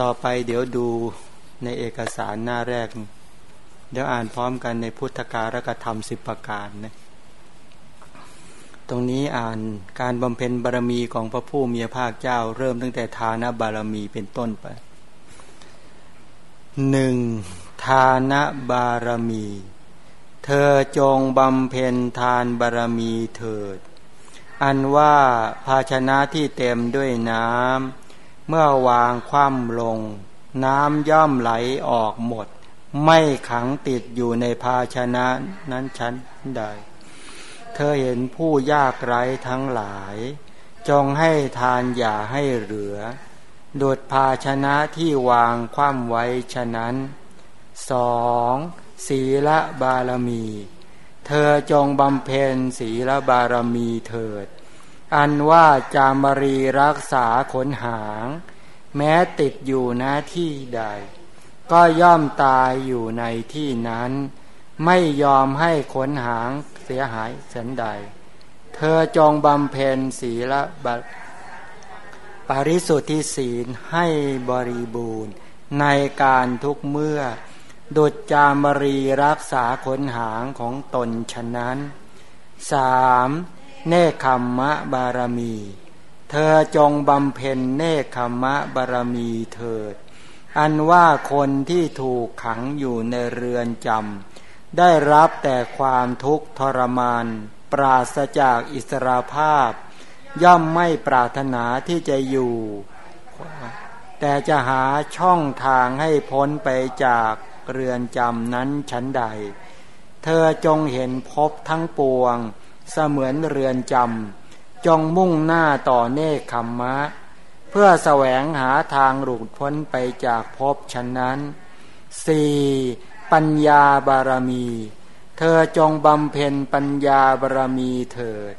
ต่อไปเดี๋ยวดูในเอกสารหน้าแรก เดี๋ยวอ่านพร้อมกันในพุทธการกธรรมสิบประการนะตรงนี้อ่านการบำเพ็ญบารมีของพระผู้มีพระภาคเจ้า เริ่มตั้งแต่ทานบารมีเป็นต้นไปหนึ่งทานบารมี เธอจงบำเพ็ญทานบารมีเถิด อันว่าภาชนะที่เต็มด้วยน้ำ เมื่อวางคว่ำลง น้ำย่อมไหลออกหมด ไม่ขังติดอยู่ในภาชนะนั้นชั้นใด เธอเห็นผู้ยากไร้ทั้งหลาย จงให้ทานอย่าให้เหลือดุดภาชนะที่วางคว่ำไว้ฉะนั้นสองศีลบารมี เธอจงบำเพ็ญศีลบารมีเถิด อันว่าจามรีรักษาขนหาง แม้ติดอยู่หน้าที่ใด ก็ย่อมตายอยู่ในที่นั้น ไม่ยอมให้ขนหางเสียหายสันใด เธอจงบำเพ็ญศีลบารปริสุทธิศีลให้บริบูรณ์ ในการทุกเมื่อ ดุจจามรีรักษาขนหางของตนฉะนั้นสาม เนคขมมะบารมี เธอจงบำเพ็ญเนคขมมะบารมีเถิด อันว่าคนที่ถูกขังอยู่ในเรือนจำได้รับแต่ความทุกข์ทรมาน ปราศจากอิสรภาพ ย่อมไม่ปรารถนาที่จะอยู่ แต่จะหาช่องทางให้พ้นไปจากเรือนจำนั้นชั้นใด เธอจงเห็นพบทั้งปวง เสมือนเรือนจำจงมุ่งหน้าต่อเนคขมมะ เพื่อแสวงหาทางหลุดพ้นไปจากภพชั้นนั้นสี่ปัญญาบารมี เธอจงบำเพ็ญปัญญาบารมีเถิด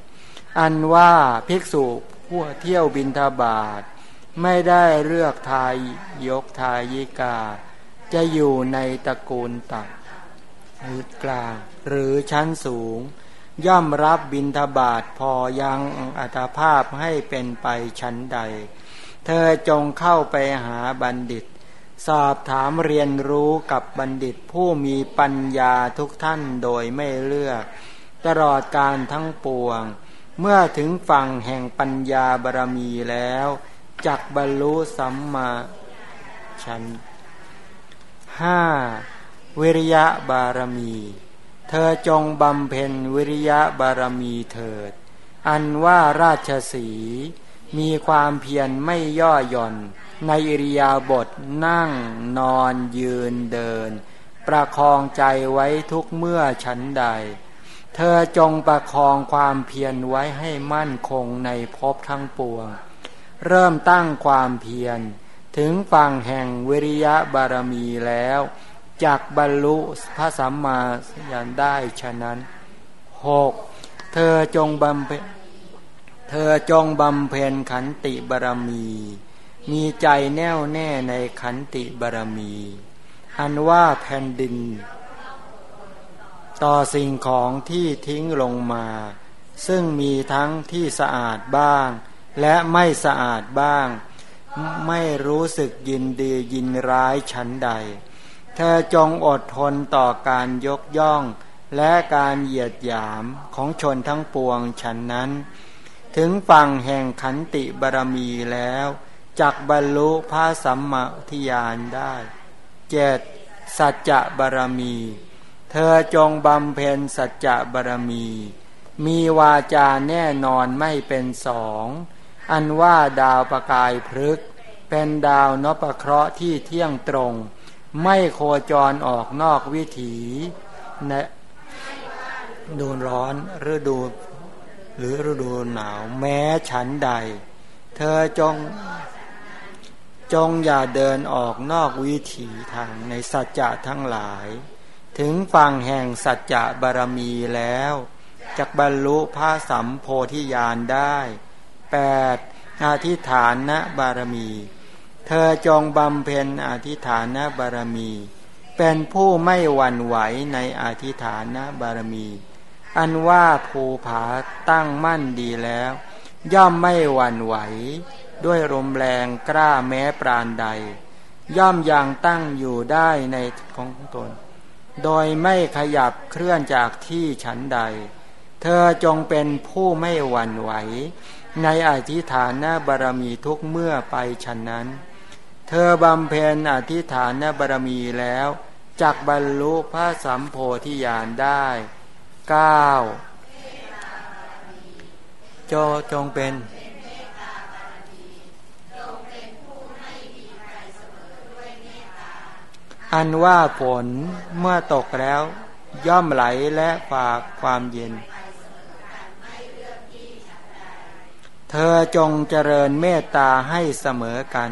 อันว่าภิกษุผู้เที่ยวบินทบาท ไม่ได้เลือกทายยกทายิกา จะอยู่ในตระกูลต่ำหรือกลางหรือชั้นสูง ย่อมรับบินทบาทพอยังอัตภาพให้เป็นไปชั้นใด เธอจงเข้าไปหาบัณฑิต สอบถามเรียนรู้กับบัณฑิตผู้มีปัญญาทุกท่านโดยไม่เลือก ตลอดการทั้งปวง เมื่อถึงฝั่งแห่งปัญญาบารมีแล้วจักบรรลุสัมมาชันห้าวิริยะบารมี ธอจงบำเพ็ญวิริยะบารมีเถิด อันว่าราชสีมีความเพียรไม่ย่อหย่อน ในอิริยาบถนั่งนอนยืนเดิน ประคองใจไว้ทุกเมื่อฉันใด เธอจงประคองความเพียรไว้ให้มั่นคงในภพทั้งปวง เริ่มตั้งความเพียร ถึงฝั่งแห่งวิริยะบารมีแล้ว จากบรรลุพระสัมมาสัมพุทธได้ฉะนั้นหกเธอจงบำเพ็ญเธอจงบำเพ็ญขันติบารมี มีใจแน่วแน่ในขันติบารมี อันว่าแผ่นดิน ต่อสิ่งของที่ทิ้งลงมา ซึ่งมีทั้งที่สะอาดบ้าง และไม่สะอาดบ้าง ไม่รู้สึกยินดียินร้ายชั้นใด เธอจงอดทนต่อการยกย่อง และการเหยียดหยามของชนทั้งปวงฉันนั้น ถึงฝั่งแห่งขันติบารมีแล้วจักบรรลุพระสัมมาทิยานได้เจ็ดสัจจะบารมี เธอจงบำเพ็ญสัจจะบารมี มีวาจาแน่นอนไม่เป็นสอง อันว่าดาวประกายพฤกเป็นดาวนพเคราะห์ที่เที่ยงตรง ไม่โคจรออกนอกวิถีในดูร้อนฤดู หรือฤดูหนาว แม้ฉันใด เธอจงจงอย่าเดินออกนอกวิถีทางในสัจจะทั้งหลาย ถึงฝั่งแห่งสัจจะบารมีแล้วจักบรรลุพระสัมโพธิญาณได้แปดอธิฐานนะบารมี เธอจงบำเพ็ญอธิฐานนบารมี เป็นผู้ไม่หวั่นไหวในอธิฐานนบารมี อันว่าภูผาตั้งมั่นดีแล้ว ย่อมไม่หวั่นไหว ด้วยลมแรงกล้าแม้ปราณใด ย่อมยังตั้งอยู่ได้ในของตน โดยไม่ขยับเคลื่อนจากที่ฉันใด เธอจงเป็นผู้ไม่หวั่นไหวในอธิฐานบารมีทุกเมื่อไปฉันนั้น เธอบำเพ็ญอธิฐานบารมีแล้วจักบรรลุพระสัมโพธิญาณได้เก้าโจจงเป็นอันว่าฝนเมื่อตกแล้ว ย่อมไหลและฝากความเย็น เธอจงเจริญเมตตาให้เสมอกัน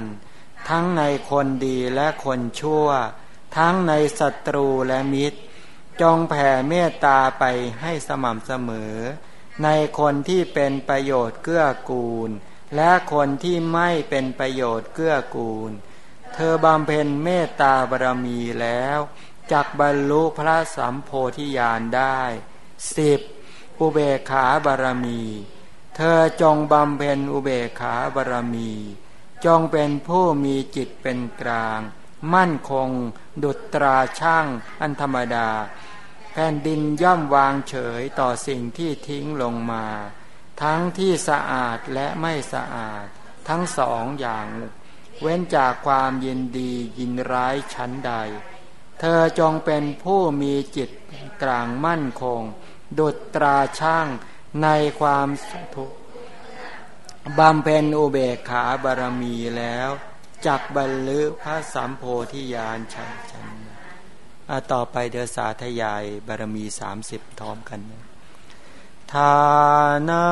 ทั้งในคนดีและคนชั่ว ทั้งในศัตรูและมิตร จงแผ่เมตตาไปให้สม่ำเสมอ ในคนที่เป็นประโยชน์เกื้อกูล และคนที่ไม่เป็นประโยชน์เกื้อกูล เธอบำเพ็ญเมตตาบารมีแล้วจักบรรลุพระสัมโพธิญาณได้สิบอุเบขาบารมี เธอจงบำเพ็ญอุเบขาบารมี จงเป็นผู้มีจิตเป็นกลาง มั่นคง ดุจตราช่างอันธรรมดา แผ่นดินย่อมวางเฉยต่อสิ่งที่ทิ้งลงมา ทั้งที่สะอาดและไม่สะอาด ทั้งสองอย่าง เว้นจากความยินดียินร้ายชั้นใด เธอจงเป็นผู้มีจิตกลางมั่นคง ดุจตราช่างในความทุกข์ บำเพ็ญอุเบกขาบารมีแล้วจักบรรลุพระสัมโพธิญาณชันชันต่อไปเดือสาธยายบารมีสามสิบท้อมกันทานา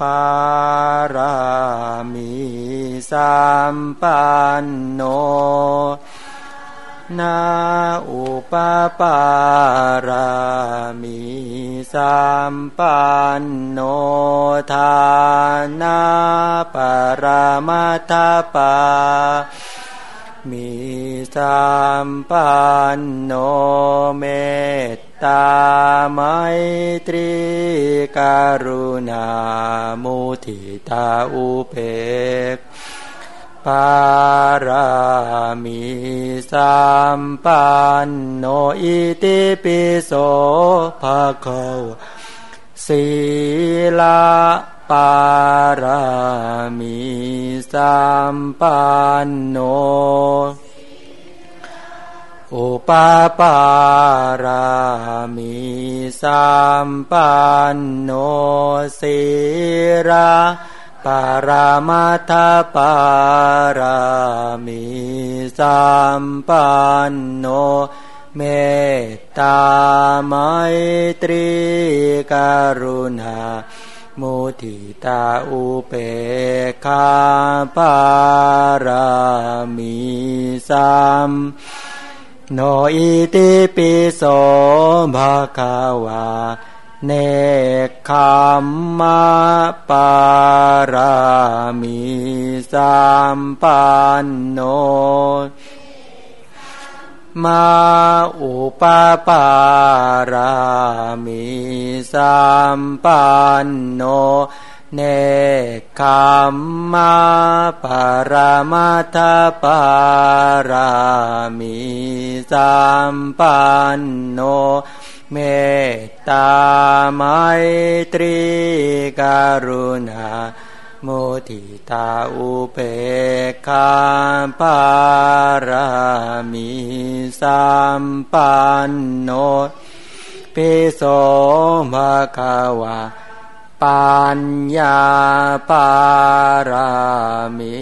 ปารามีสามปันโน นาอุปปารามีสามปันโนทานาปรามาทปามีสามปันโนเมตตาไมตรีการุณามุทิตาอุเปก ปารามีสามปันโนอิติปิโสภะคะวศีลาปารามีสัมปันโนอุปปารามีสัมปันโนสีรา ปารามาทปารามีสัมปันโน เมตตาไมตรีกรุณามุทิตาอุเปคาปารามีสัมโนอิติปิโสภะคะวา เนคขมมะปารามีสัมปันโนมาอุปปารามิสัมปันโน เนคมมาปารามาทปารามิสัมปันโน เมตตาไมตรีการุณามุทิตาอุเปกาปารามิสัมปันโนปิโสภะคะวะปัญญาปารามิ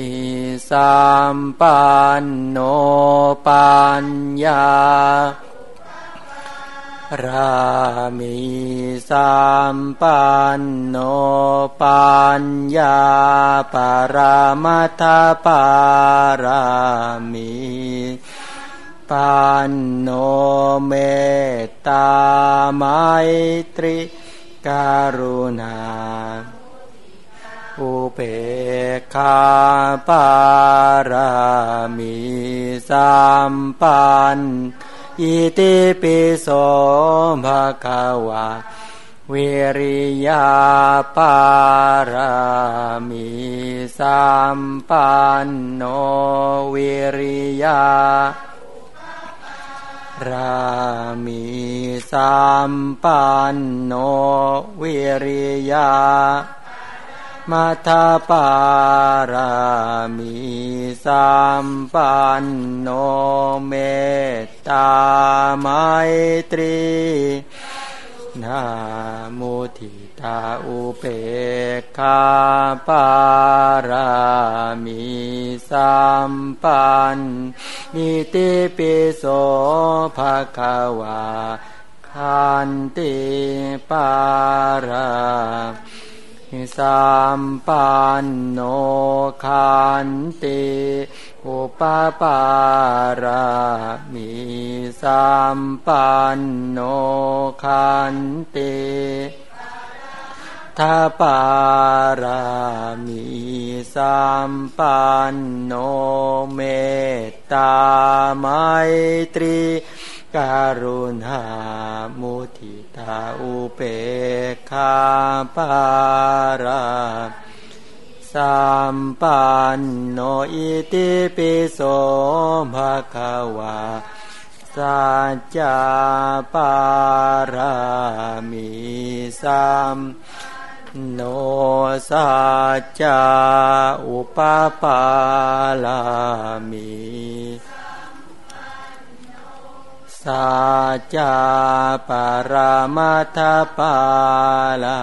สัมปันโนปัญญา รามิสัมปันโนปัญญาปารามัทปารามิปันโนเมตตาไมตริการุณาอุเปคาปารามิสัมปัน อิติปิโสภะคะวะวิริยาปารามีสัมปันโนวิริยารามีสัมปันโนวิริยา มัทปารามีสัมปันโนเมตตาไมตรีนามุทิตาอุเปกขาปารามีสัมปันนิติปิโสภะคะวาคันติปารา สัมปันโนคันติอุปปารามีสัมปันโนคันติทาปารามีสัมปันโนเมตตาไมตรี การุณามุทิตาอุเปกขาปาราสัมปันโนอิติปิโสภะคะวาสัจจาปารามิสัมโนสัจจาอุปปาลามิ สัจจปรมัทปาลา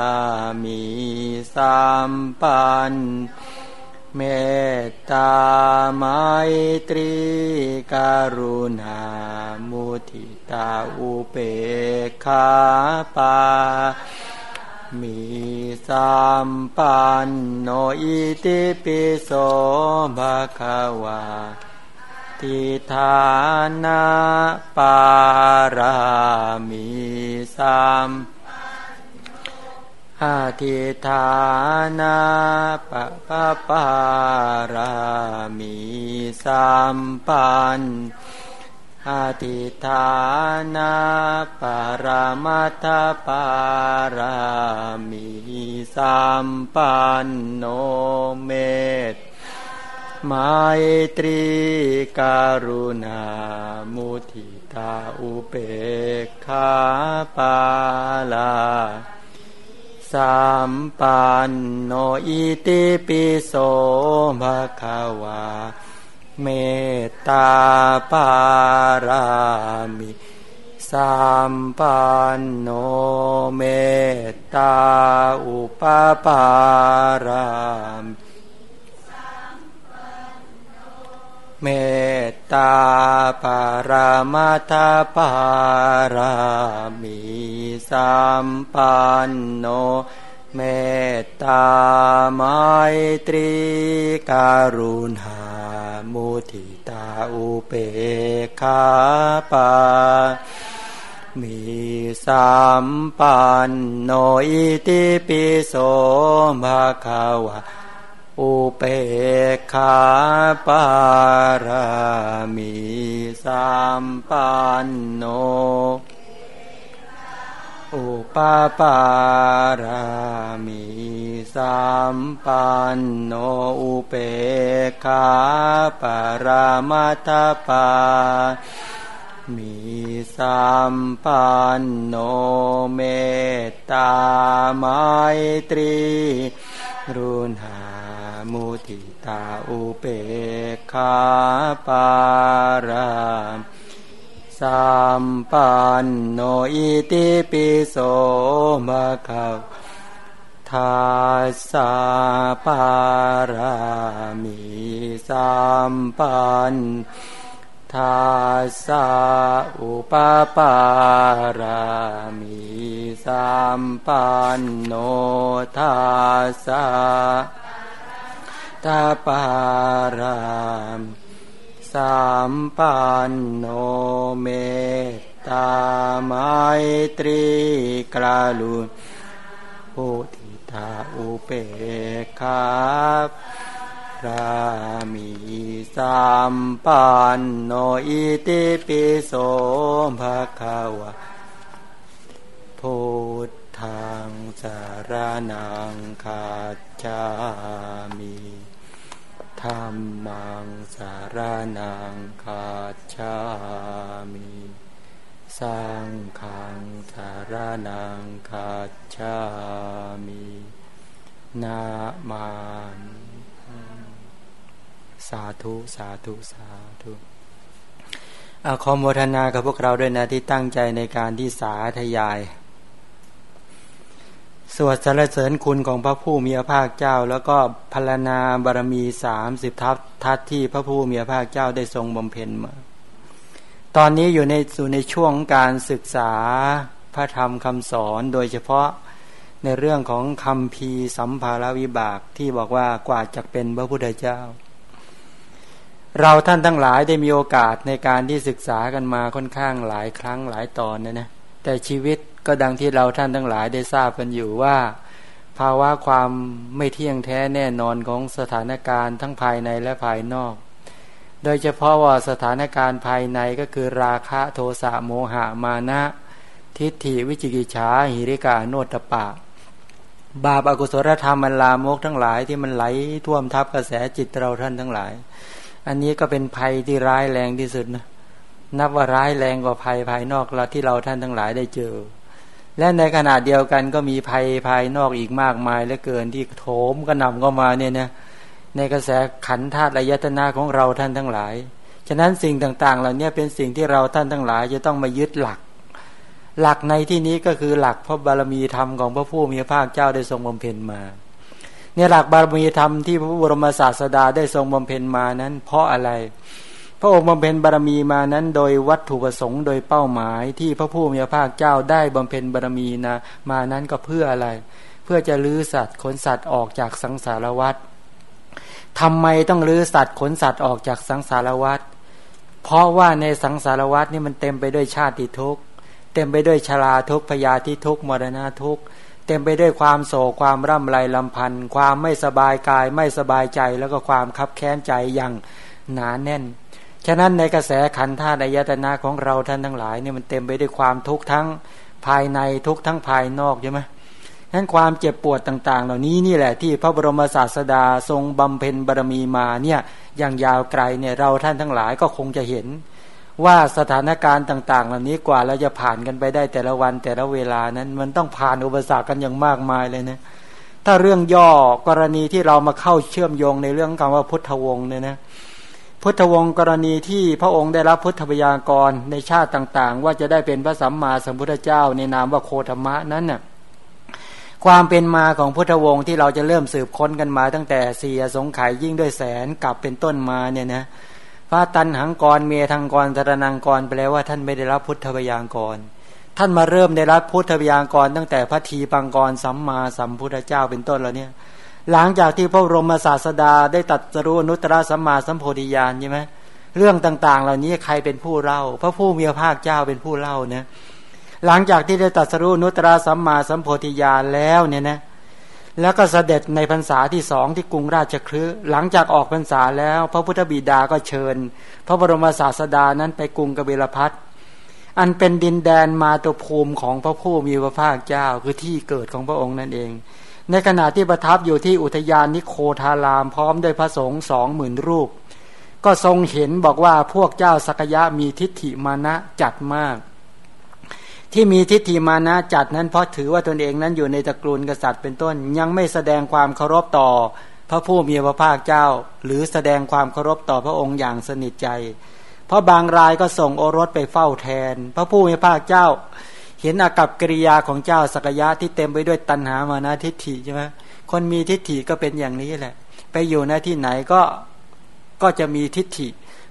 มิสัมปันเมตตาไมตรีการุณามุทิตาอุเปกขาปา มีสัมปันโนอิติปิโสภะคะวา ทิธานาปารามีสัมอาทิธานาปะปะปารามีสัมปันอาทิธานาปารามัทปารามีสัมปันโนเมต ไมตรีการุณามุทิตาอุเปกขาปาลาสัมปันโนอิติปิโสภะคะวา เมตตาปารามิสัมปันโนเมตตาอุปปารามิ เมตตาปารามาตาปารามีสัมปันโน เมตตาไมตรีการุณามุทิตาอุเปกขาปามีสัมปันโนอิติปิโสภะคะวะ อุเปกขาปารามิสัมปันโน อุปปารามิสัมปันโน อุเปกขาปารามัตปามีสัมปันโนเมตตาไมตรี รุณามุทิตาอุเปกขาปารามสัมปันโนอิติปิโสมะคะทาสาปารามิสัมปัน ทาสาอุปปารามิสัมปันโนทาสาตาปารามสัมปันโนเมตตาไมตรีกราลุพุทิตาอุเปกขาามีสัมปันโนอิติปิโสภะคะวะพุททางสารนังคาจามิธรรมังสารนังคาจามิสังขังสารนังคาจามินามา สาธุ สาธุ สาธุอขอโมทนากับพวกเราด้วยนะที่ตั้งใจในการที่สาธยาย สวดสรรเสริญคุณของพระผู้มีพระภาคเจ้า แล้วก็พรณนาบารมีสามสิบทัศทัศที่พระผู้มีพระภาคเจ้าได้ทรงบำเพ็ญมา ตอนนี้อยู่ในสู่ในช่วงการศึกษาพระธรรมคำสอนโดยเฉพาะในเรื่องของคำพีสัมภารวิบากที่บอกว่ากว่าจะเป็นพระพุทธเจ้า เราท่านทั้งหลายได้มีโอกาสในการที่ศึกษากันมาค่อนข้างหลายครั้งหลายตอนนะนะแต่ชีวิตก็ดังที่เราท่านทั้งหลายได้ทราบกันอยู่ว่า ภาวะความไม่เที่ยงแท้แน่นอนของสถานการณ์ทั้งภายในและภายนอก โดยเฉพาะว่าสถานการณ์ภายในก็คือราคะโทสะโมหะมานะ ทิฏฐิวิจิกิจฉาหิริกาโนตปะ บาปอากุศลธรรมมันลามกทั้งหลายที่มันไหลท่วมทับกระแสจิตเราท่านทั้งหลาย อันนี้ก็เป็นภัยที่ร้ายแรงที่สุดนะนับว่าร้ายแรงกว่าภัยภายนอกเราที่เราท่านทั้งหลายได้เจอ และในขณะเดียวกันก็มีภัยภายนอกอีกมากมายเหลือเกินที่โถมกระหน่ำเข้ามาเนี่ยนะในกระแสขันธาตุระยตนาของเราท่านทั้งหลาย ฉะนั้นสิ่งต่างๆเหล่านี้เป็นสิ่งที่เราท่านทั้งหลาย จะต้องมายึดหลัก หลักในที่นี้ก็คือหลักพระบารมีธรรมของพระผู้มีพระภาคเจ้าได้ทรงบำเพ็ญมา เนี่ยหลักบารมีธรรมที่พระบรมศาสดาได้ทรงบำเพ็ญมานั้น เพราะอะไร พระองค์บำเพ็ญบารมีมานั้นโดยวัตถุประสงค์โดยเป้าหมายที่พระผู้มีพระภาคเจ้าได้บำเพ็ญบารมีนะมานั้นก็เพื่ออะไร เพื่อจะลื้อสัตว์ขนสัตว์ออกจากสังสารวัฏทำไมต้องลื้อสัตว์ขนสัตว์ออกจากสังสารวัฏเพราะว่าในสังสารวัฏนี่มันเต็มไปด้วยชาติทุกข์เต็มไปด้วยชราทุกข์พยาธิทุกข์มรณะทุกข์ เต็มไปด้วยความโศกความร่ำไรลำพันธ์ความไม่สบายกายไม่สบายใจแล้วก็ความคับแค้นใจอย่างหนาแน่น ฉะนั้นในกระแสขันธ์ธาตุอายตนะของเราท่านทั้งหลายเนี่ยมันเต็มไปด้วยความทุกข์ทั้งภายในทุกข์ทั้งภายนอกใช่ไหมฉะนั้นความเจ็บปวดต่าง ๆ เหล่านี้นี่แหละที่พระบรมศาสดาทรงบำเพ็ญบารมีมาเนี่ยอย่างยาวไกลเนี่ยเราท่านทั้งหลายก็คงจะเห็น ว่าสถานการณ์ต่าง ๆ เหล่านี้กว่าเราจะผ่านกันไปได้แต่ละวันแต่ละเวลานั้น มันต้องผ่านอุปสรรคกันอย่างมากมายเลยนะถ้าเรื่องย่อกรณีที่เรามาเข้าเชื่อมโยงในเรื่องคำว่าพุทธวงศ์เนี่ยนะพุทธวงศ์กรณีที่พระองค์ได้รับพุทธบยากรในชาติต่าง ๆ ว่าจะได้เป็นพระสัมมาสัมพุทธเจ้าในนามว่าโคธรรมะนั้นน่ะความเป็นมาของพุทธวงศ์ที่เราจะเริ่มสืบค้นกันมาตั้งแต่เสียสงไข่ยิ่งด้วยแสนกลับเป็นต้นมาเนี่ยนะ ระตันหังกรเมทังกรสรนังกรแปลว่าท่านไม่ได้รับพุทธบยางกร ท่านมาเริ่มได้รับพุทธบยางกร ตั้งแต่พระทีปังกรสัมมาสัมพุทธเจ้าเป็นต้นแล้วเนี่ย หลังจากที่พระบรมศาสดาได้ตัดสรู้นุตตรสัมมาสัมโพธิญาณใช่ไหมเรื่องต่าง ๆ เหล่านี้ใครเป็นผู้เล่า พระผู้มีพระภาคเจ้าเป็นผู้เล่านะหลังจากที่ได้ตัดสรู้นุตตรสัมมาสัมโพธิญาณแล้วเนี่ยนะ แล้วก็เสด็จในพรรษาที่สองที่กรุงราชคลือหลังจากออกพรรษาแล้ว พระพุทธบิดาก็เชิญ พระบรมศาสดานั้นไปกรุงกบิลพัทอันเป็นดินแดนมาตุภูมิของพระผู้มีพระภาคเจ้าคือที่เกิดของพระองค์นั่นเอง ในขณะที่ประทับอยู่ที่อุทยานนิโคทารามพร้อมด้วยพระสงฆ์สองหมื่นรูป ก็ทรงเห็นบอกว่าพวกเจ้าสักยะมีทิฏฐิมานะจัดมาก ที่มีทิฏฐิมานะจัดนั้นเพราะถือว่าตนเองนั้นอยู่ในตระกูลกษัตริย์เป็นต้น ยังไม่แสดงความเคารพต่อ พระผู้มีพระภาคเจ้า หรือแสดงความเคารพต่อพระองค์อย่างสนิทใจ เพราะบางรายก็ส่งโอรสไปเฝ้าแทน พระผู้มีพระภาคเจ้า เห็นอากับกิริยาของเจ้าสักยะที่เต็มไปด้วยตัณหามานะทิฏฐิใช่ไหมคนมีทิฏฐิก็เป็นอย่างนี้แหละ ไปอยู่ในที่ไหนก็ก็จะมีทิฏฐิ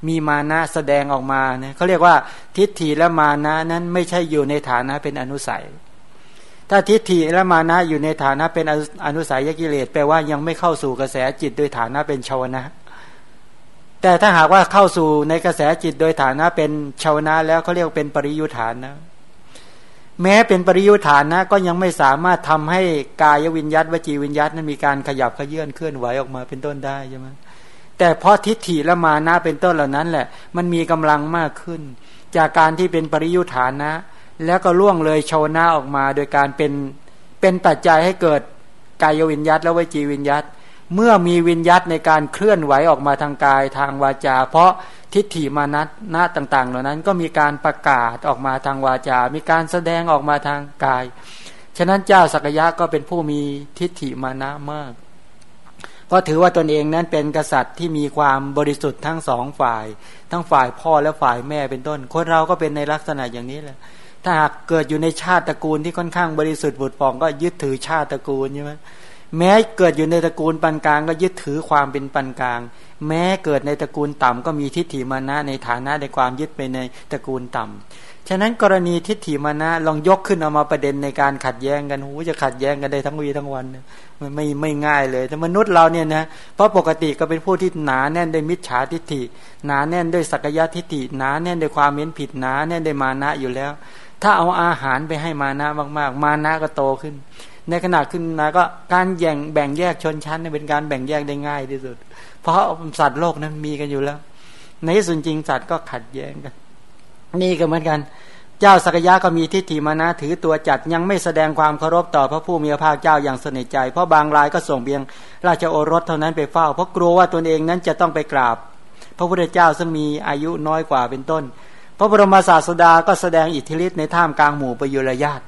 มีมานะแสดงออกมาเนี่ยเขาเรียกว่าทิฏฐิและมานะนั้นไม่ใช่อยู่ในฐานะเป็นอนุสัย ถ้าทิฏฐิและมานะอยู่ในฐานะเป็นอนุสัยยกิเลสแปลว่ายังไม่เข้าสู่กระแสจิตโดยฐานะเป็นชาวนะ แต่ถ้าหากว่าเข้าสู่ในกระแสจิตโดยฐานะเป็นชาวนะแล้วเขาเรียกเป็นปริยุทธานนะแม้เป็นปริยุทธานนะก็ยังไม่สามารถทำให้กายวิญญาตวจีวิญญาตนั้นมีการขยับขยื่นเคลื่อนไหวออกมาเป็นต้นได้ใช่ไหม แต่เพราะทิฏฐิและมานะเป็นต้นเหล่านั้นแหละ มันมีกำลังมากขึ้น จากการที่เป็นปริยุทธานะ แล้วก็ล่วงเลยชาวนาออกมาโดยการเป็นเป็นปัจจัยให้เกิดกายวิญยัตและวจีวิญยัตเมื่อมีวิญยัตในการเคลื่อนไหวออกมาทางกายทางวาจา เพราะทิฏฐิมานัตหน้าต่างๆ เหล่านั้นก็มีการประกาศออกมาทางวาจา มีการแสดงออกมาทางกาย ฉะนั้นเจ้าสักยะก็เป็นผู้มีทิฏฐิมานะมาก ราะถือว่าตนเองนั้นเป็นกษัตริย์ที่มีความบริสุทธิ์ทั้งสองฝ่าย ทั้งฝ่ายพ่อและฝ่ายแม่เป็นต้น คนเราก็เป็นในลักษณะอย่างนี้แหละถ้าหากเกิดอยู่ในชาติตระกูลที่ค่อนข้างบริสุทธิ์บุตรปองก็ยึดถือชาติตระกูลใช่ไหมแม้เกิดอยู่ในตระกูลปานกลางก็ยึดถือความเป็นปานกลาง แม้เกิดในตระกูลต่ำก็มีทิฏฐิมานะในฐานะในความยึดไปในตระกูลต่ำ ฉะนั้นกรณีทิฏฐิมานะลองยกขึ้นเอามาประเด็นในการขัดแย้งกันหูจะขัดแย้งกันได้ทั้งวีทั้งวันมันไม่ไม่ง่ายเลยแต่มนุษย์เราเนี่ยนะเพราะปกติก็เป็นผู้ที่หนาแน่นด้วยมิจฉาทิฏฐิ หนาแน่นด้วยสักยะทิฏฐิหนาแน่นด้วยความเม้นผิดหนาแน่นด้วยมานะอยู่แล้ว ถ้าเอาอาหารไปให้มานะมาก ๆ มานะก็โตขึ้น ในขณะขึ้นนะก็การแย่งแบ่งแยกชนชั้นเป็นการแบ่งแยกได้ง่ายที่สุด เพราะสัตว์โลกนั้นมีกันอยู่แล้ว ในส่วนจริงสัตว์ก็ขัดแย้งกัน นี่ก็เหมือนกัน เจ้าสักยะก็มีทิฏฐิมานะถือตัวจัดยังไม่แสดงความเคารพต่อพระผู้มีพระภาคเจ้าอย่างสนิทใจ เพราะบางรายก็ส่งเบียง ราชโอรสเท่านั้นไปเฝ้า เพราะกลัวว่าตนเองนั้นจะต้องไปกราบ พระพุทธเจ้าซึ่งมีอายุน้อยกว่าเป็นต้น พระบรมศาสดาก็แสดงอิทธิฤทธิ์ในท่ามกลางหมู่ประยุรญาติ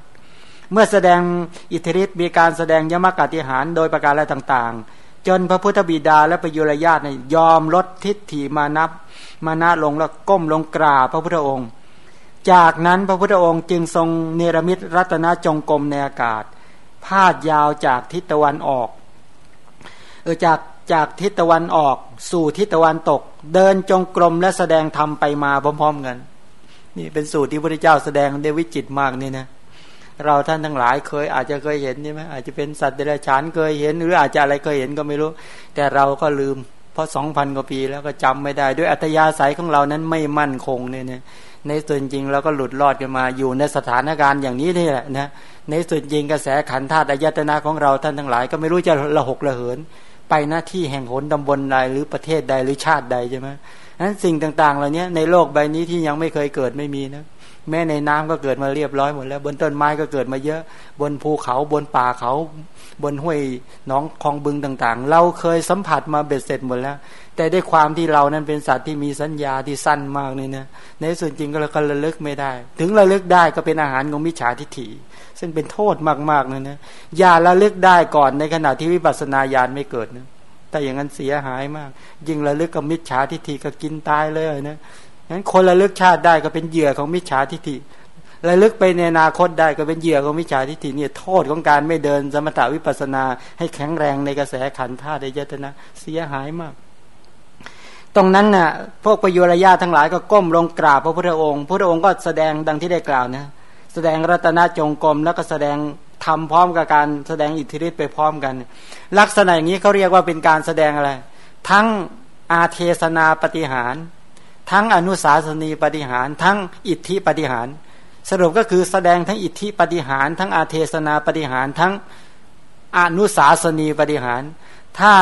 เมื่อแสดงอิทธิฤทธิ์มีการแสดงยมกติหารโดยประการอะไรต่างๆ จนพระพุทธบิดาและประยุรญาติยยอมลดทิฏฐิมานับมานาลงแล้วก้มลงกราบพระพุทธองค์ จากนั้นพระพุทธองค์จึงทรงเนรมิตรัตนจงกรมในอากาศ พาดยาวจากทิศตะวันออกเออจากจากทิศตะวันออกสู่ทิศตะวันตก เดินจงกรมและแสดงธรรมไปมาพร้อมๆกันนี่เป็นสูตรที่พระพุทธเจ้าแสดงได้วิจิตมากนี่นะ เราท่านทั้งหลายเคยอาจจะเคยเห็นใช่ไหมอาจจะเป็นสัตว์เดรัจฉานเคยเห็น หรืออาจจะอะไรเคยเห็นก็ไม่รู้ แต่เราก็ลืม เพราะสองพันกว่าปีแล้วก็จำไม่ได้ ด้วยอัตยาศัยของเรานั้นไม่มั่นคงเนี่ยในส่วนจริงเราก็หลุดรอดกันมาอยู่ในสถานการณ์อย่างนี้นี่แหละนะในส่วนจริงกระแสขันธาตุอายตนะของเราท่านทั้งหลาย ก็ไม่รู้จะระหกระเหิน ไปหน้าที่แห่งหนตำบลใดหรือประเทศใดหรือชาติใดใช่ไหมนั้นสิ่งต่างๆเหล่านี้ในโลกใบนี้ที่ยังไม่เคยเกิดไม่มีนะ แม้ในน้ำก็เกิดมาเรียบร้อยหมดแล้ว บนต้นไม้ก็เกิดมาเยอะ บนภูเขาบนป่าเขา บนห้วยน้องคลองบึงต่างๆ เราเคยสัมผัสมาเบ็ดเสร็จหมดแล้ว แต่ด้วยความที่เรานั้นเป็นสัตว์ที่มีสัญญาที่สั้นมากนี่นะในส่วนจริงก็เราก็ระลึกไม่ได้ ถึงระลึกได้ก็เป็นอาหารของมิจฉาทิฏฐิ ซึ่งเป็นโทษมากๆเลยนะอย่าระลึกได้ก่อนในขณะที่วิปัสสนาญาณไม่เกิดนะแต่อย่างนั้นเสียหายมาก ยิ่งระลึกกับมิจฉาทิฏฐิก็กินตายเลยนะ งั้นคนระลึกชาติได้ก็เป็นเหยื่อของมิจฉาทิฏฐิระลึกไปในอนาคตได้ก็เป็นเหยื่อของมิจฉาทิฏฐิเนี่ยโทษของการไม่เดินสมถาวิปัสนา ให้แข็งแรงในกระแสขันธ์ธาตุยตนะ เสียหายมาก ตรงนั้นน่ะ พวกประยุรญาทั้งหลายก็ก้มลงกราบพระพุทธองค์พระองค์ก็แสดงดังที่ได้กล่าวนะแสดงรัตนจงกรมแล้วก็แสดงทำพร้อมกับการแสดงอิทธิฤทธิ์ไปพร้อมกัน ลักษณะอย่างนี้เขาเรียกว่าเป็นการแสดงอะไร ทั้งอาเทศนาปฏิหาร ทั้งอนุสาสนีปฏิหาร ทั้งอิทธิปฏิหาร สรุปก็คือแสดงทั้งอิทธิปฏิหาร ทั้งอาเทศนาปฏิหาร ทั้งอนุสาสนีปฏิหาร ถ้า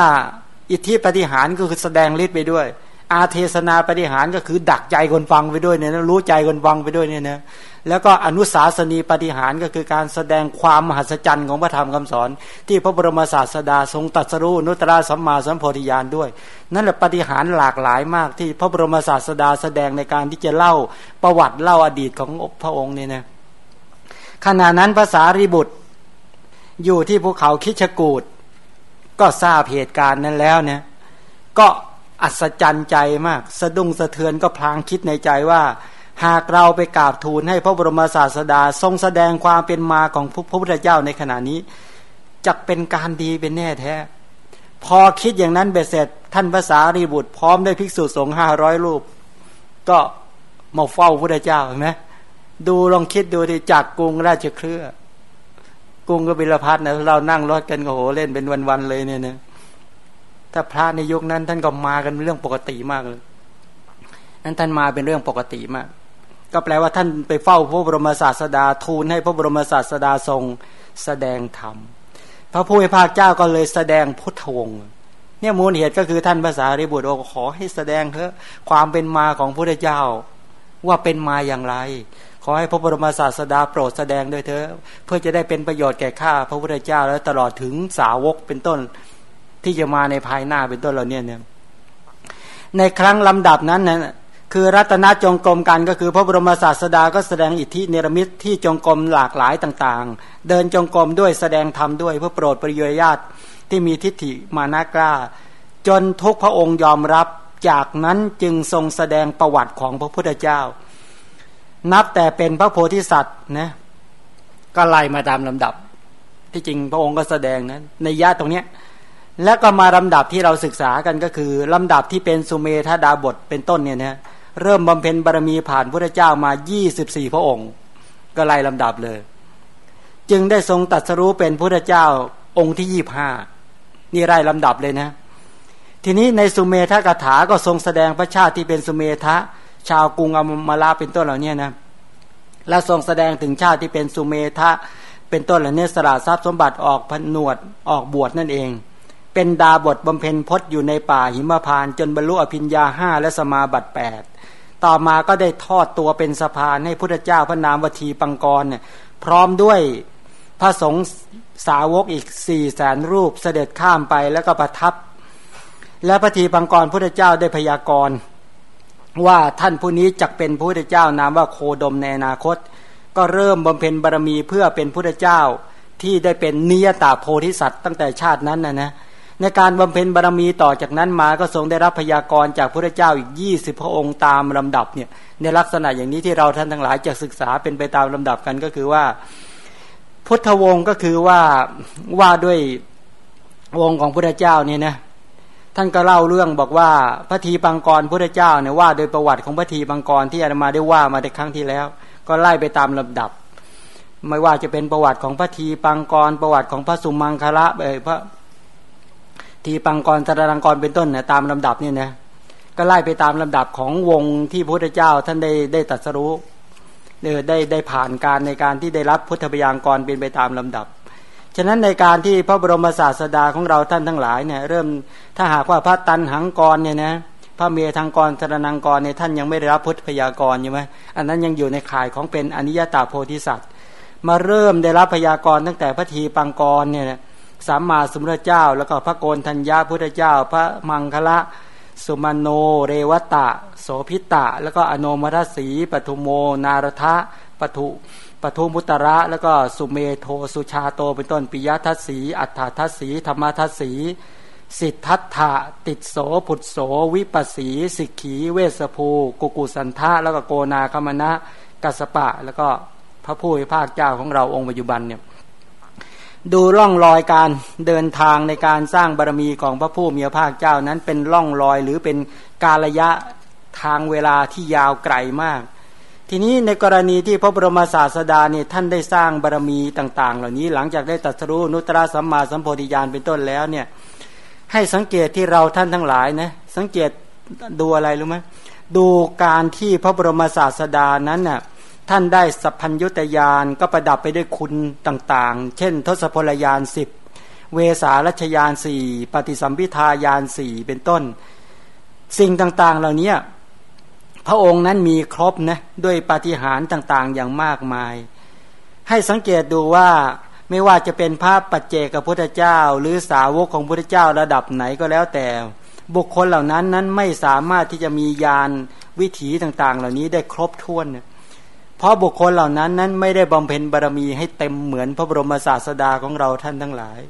อิทธิปฏิหารก็คือแสดงฤทธิ์ไปด้วย อาเทศนาปฏิหารก็คือ ดักใจคนฟังไปด้วยเนี่ยรู้ใจคนฟังไปด้วยเนี่ยนะแล้วก็อนุสาสนีปฏิหารก็คือการแสดงความมหัศจรรย์ของพระธรรมคำสอน ที่พระบรมศาสดาทรงตัดสรู้นุตตราสัมมาสัมโพธิญาณด้วย นั่นแหละปฏิหารหลากหลายมากที่พระบรมศาสดาแสดงในการที่จะเล่าประวัติเล่าอดีตของพระองค์เนี่ยนะขณะนั้นภาษาริบุตร อยู่ที่ภูเขาคิชกูดก็ทราบเหตุการณ์นั้นแล้วเนี่ยก็ อัศจรรย์ใจมาก สะดุ้งสะเทือนก็พลางคิดในใจว่า หากเราไปกราบทูลให้พระบรมศาสดาทรงแสดงความเป็นมาของพระพุทธเจ้าในขณะนี้จะเป็นการดีเป็นแน่แท้ พอคิดอย่างนั้นเบ็ดเสร็จ ท่านภาษารีบุตรพร้อมด้วยภิกษุสงฆ์ห้าร้อยรูป ก็มาเฝ้าพระพุทธเจ้าเห็นไหมดูลองคิดดูที่จากกรุงราชเครือกรุงก็บิลพัทนะเรานั่งรถกันก็โหเล่นเป็นวันๆเลยเนี่ยนะ ถ้าพระในยุคนั้น ท่านก็มากันเรื่องปกติมากเลยนั้นท่านมาเป็นเรื่องปกติมาก ก็แปลว่าท่านไปเฝ้าพระบรมศาสดาทูลให้พระบรมศาสดาทรงแสดงธรรมพระผู้เป็นภาคเจ้าก็เลยแสดงพุทธวงศ์เนี่ยมูลเหตุก็คือท่านภาษาริบุตรอขอให้แสดงเถอะความเป็นมาของพระเจ้า ว่าเป็นมาอย่างไรขขอให้พระบรมศาสดาโปรดแสดงด้วยเถอะเพื่อจะได้เป็นประโยชน์แก่ข้าพระพุทธเจ้าแล้วตลอดถึงสาวกเป็นต้น ที่จะมาในภายหน้าเป็นต้นเราเนี่ยเนี่ยในครั้งลำดับนั้นนะคือรัตนจงกรมกันก็คือพระบรมศาสดาก็แสดงอิทธิเนรมิตที่จงกรมหลากหลายต่างๆ เดินจงกรมด้วยแสดงธรรมด้วยเพื่อโปรดปริยญาติที่มีทิฏฐิมานากล้า จนทุกพระองค์ยอมรับจากนั้นจึงทรงแสดงประวัติของพระพุทธเจ้า นับแต่เป็นพระโพธิสัตว์นะก็ไล่มาตามลำดับ ที่จริงพระองค์ก็แสดงนะในญาติตรงเนี้ย แล้วก็มาลำดับที่เราศึกษากันก็คือ ลำดับที่เป็นสุเมธาดาบทเป็นต้นเนี่ยนะเริ่มบำเพ็ญบารมีผ่านพระเจ้ามา 24 พระองค์ ก็ไล่ลำดับเลย จึงได้ทรงตัดสรู้เป็นพระเจ้าองค์ที่ 25 นี่ไล่ลำดับเลยนะ ทีนี้ในสุเมธากถาก็ทรงแสดงพระชาติที่เป็นสุเมธะชาวกรุงอมมาลาเป็นต้นเหล่านี้นะและทรงแสดงถึงชาติที่เป็นสุเมธะเป็นต้นเหล่านี้สละทรัพย์สมบัติออกผนวดออกบวชนั่นเอง เป็นดาบทบำเพ็ญพจน์อยู่ในป่าหิมพาน จนบรรลุอภิญญาห้าและสมาบัติแปดต่อมาก็ได้ทอดตัวเป็นสะพานให้พุทธเจ้าพระนามวทีปังกรเนี่ยพร้อมด้วยพระสงฆ์สาวกอีกสี่แสนรูปเสด็จข้ามไปแล้วก็ประทับ และพระทีปังกรพุทธเจ้าได้พยากรณ์ว่าท่านผู้นี้จักเป็นพระพุทธเจ้านามว่าโคดมในอนาคต ก็เริ่มบำเพ็ญบารมีเพื่อเป็นพุทธเจ้าที่ได้เป็นนิยตาโพธิสัตว์ตั้งแต่ชาตินั้นนะนะ ในการบำเพ็ญบารมีต่อจากนั้นมาก็ทรงได้รับพยากรณ์จากพระเจ้าอีกยี่สิบพระองค์ตามลำดับเนี่ยในลักษณะอย่างนี้ที่เราท่านทั้งหลายจะศึกษาเป็นไปตามลำดับกันก็คือว่า พุทธวงศ์ก็คือว่าว่าด้วยวงของพระเจ้าเนี่ยนะท่านก็เล่าเรื่องบอกว่าพระทีปังกรพระเจ้าเนี่ยว่าโดยประวัติของพระทีปังกรที่อาตมาได้ว่ามาในครั้งที่แล้ว ก็ไล่ไปตามลำดับ ไม่ว่าจะเป็นประวัติของพระทีปังกรประวัติของพระสุมังคละเออพระ ทีปังกรสรารังกรเป็นต้นเนี่ยตามลำดับเนี่ยนะก็ไล่ไปตามลำดับของวงที่พระพุทธเจ้าท่านได้ได้ตัดสรู้เออได้ได้ผ่านการในการที่ได้รับพุทธบยางกรเป็นไปตามลำดับ ฉะนั้นในการที่พระบรมศาสดาของเราท่านทั้งหลายเนี่ยเริ่มถ้าหากว่าพระตันหังกรเนี่ยนะพระเมธังกรสรนังกรเนี่ยท่านยังไม่ได้รับพุทธพยากรใช่ไหมอันนั้นยังอยู่ในข่ายของเป็นอนิยตาโพธิสัตว์ มาเริ่มได้รับพยากรตั้งแต่พระทีปังกรเนี่ย สัมมาสัมพุทธเจ้า แล้วก็พระโกนธัญญาพุทธเจ้า พระมังคละสุมาโน เรวตะ โสพิตะ แล้วก็อโนมัทสีปทุโม นารทะปทุปทุมุตระ แล้วก็สุเมโทสุชาโต เป็นต้นปิยทัศสี อัฏฐทัศสีธรรมทัศสี สิทธัตถะติดโสผุดโส วิปัสสีสิกขีเวสภู กุกุสันทะแล้วก็โกนาคมณะกัสปะ แล้วก็พระผู้พิพากเจ้าของเราองค์ปัจจุบันเนี่ย ดูร่องรอยการเดินทางในการสร้างบารมีของพระผู้มีพระภาคเจ้านั้นเป็นร่องรอยหรือเป็นกาลยะทางเวลาที่ยาวไกลมาก ทีนี้ในกรณีที่พระบรมศาสดาเนี่ยท่านได้สร้างบารมีต่าง ๆ เหล่านี้หลังจากได้ตรัสรู้นุตตรสัมมาสัมโพธิญาณเป็นต้นแล้วเนี่ยให้สังเกตที่เราท่านทั้งหลายนะสังเกตดูอะไรรู้ไหมดูการที่พระบรมศาสดานั้นน่ะ ท่านได้สัพพัญยุตยานก็ประดับไปด้วยคุณต่างๆ เช่น ทศพลยานสิบเวสารัชยานสี่ปฏิสัมพิทายานสี่เป็นต้น สิ่งต่างๆเหล่านี้พระองค์นั้นมีครบนะด้วยปฏิหารต่างๆอย่างมากมาย ให้สังเกตดูว่าไม่ว่าจะเป็นพระปัจเจกพุทธเจ้า หรือสาวกของพุทธเจ้าระดับไหนก็แล้วแต่ บุคคลเหล่านั้นนั้นไม่สามารถที่จะมียานวิถีต่างๆ เหล่านี้ได้ครบถ้วนเเพ ราะบุคคลเหล่านั้นนั้นไม่ได้บำเพ็ญบารมีให้เต็มเหมือนพระบรมศาสดาของเราท่านทั้งหลาย